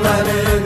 beni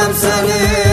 istemem seni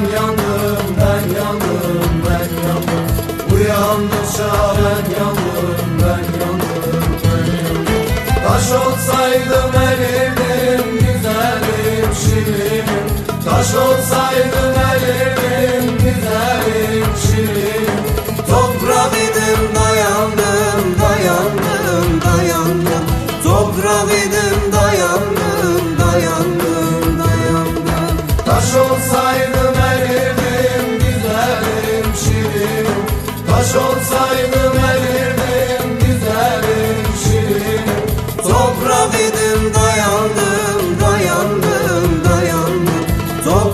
ben yandım ben yandım ben yandım. Uyandıkça ben yandım ben yandım ben yandım. Taş olsaydım erimdim güzelim şirinim Taş olsaydım erimdim güzelim şirinim Toprak idim dayandım dayandım dayandım. Toprak idim dayandım dayandım.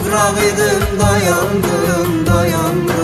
toprağıydım dayandım dayandım